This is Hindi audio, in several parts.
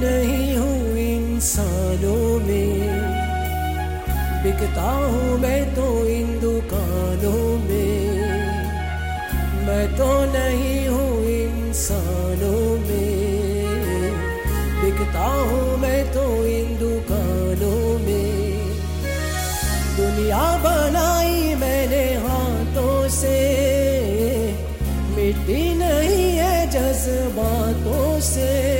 नहीं हूँ इंसानों में। बिकता हूँ मैं तो इन दुकानों में। मैं तो नहीं हूँ इंसानों में। बिकता हूँ मैं तो इन दुकानों में। दुनिया बनाई मैंने हाथों से। मिट्टी नहीं है जज्बातों से।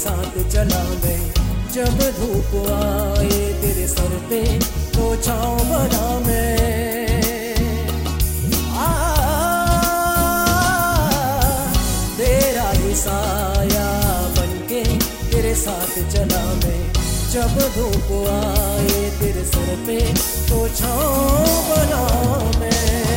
साथ चला मैं। जब धूप आए तेरे सर पे तो छाँव बना मैं। तेरा ही साया बनके तेरे साथ चला मैं। जब धूप आए तेरे सर पे तो छाँव बना मैं।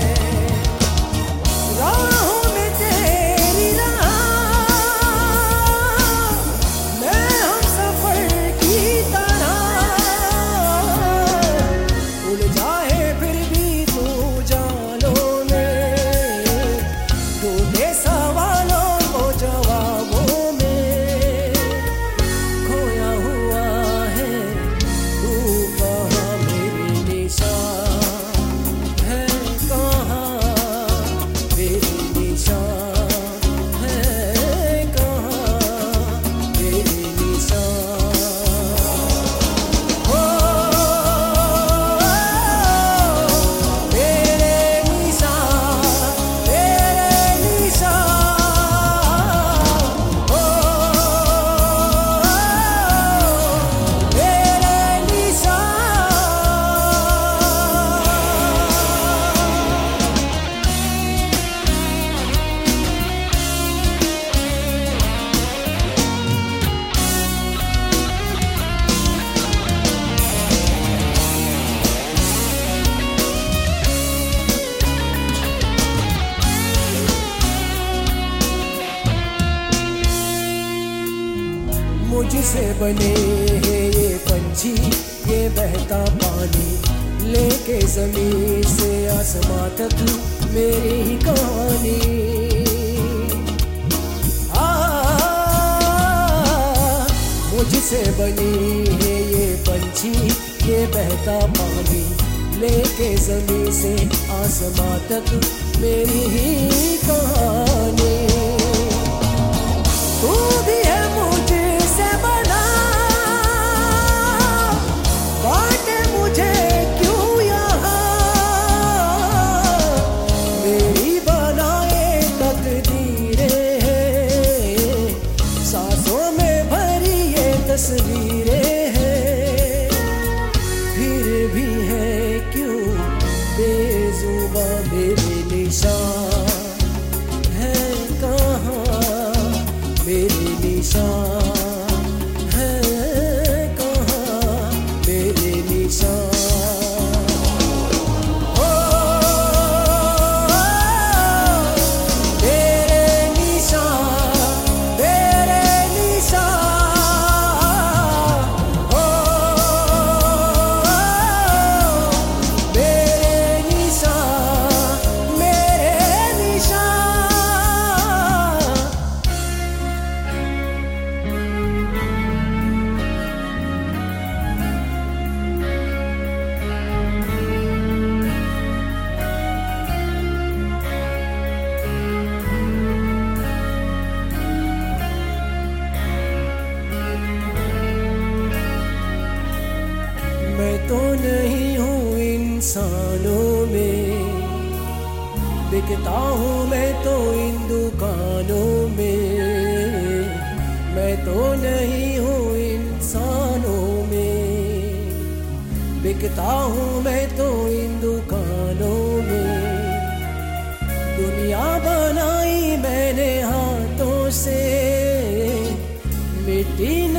मुझसे बने हैं ये पंछी, ये बहता पानी। लेके ज़मीन से आसमां तक मेरी ही कहानी। मुझसे बनी है ये पंछी, ये बहता पानी। लेके ज़मीन से आसमां तक मेरी ही कहानी। तू भी ये बिकता हूँ मैं तो इन दुकानों में। मैं तो नहीं हूँ इंसानों में। बिकता हूँ मैं तो इन दुकानों में। दुनिया बनाई मैंने हाथों से। मिट्टी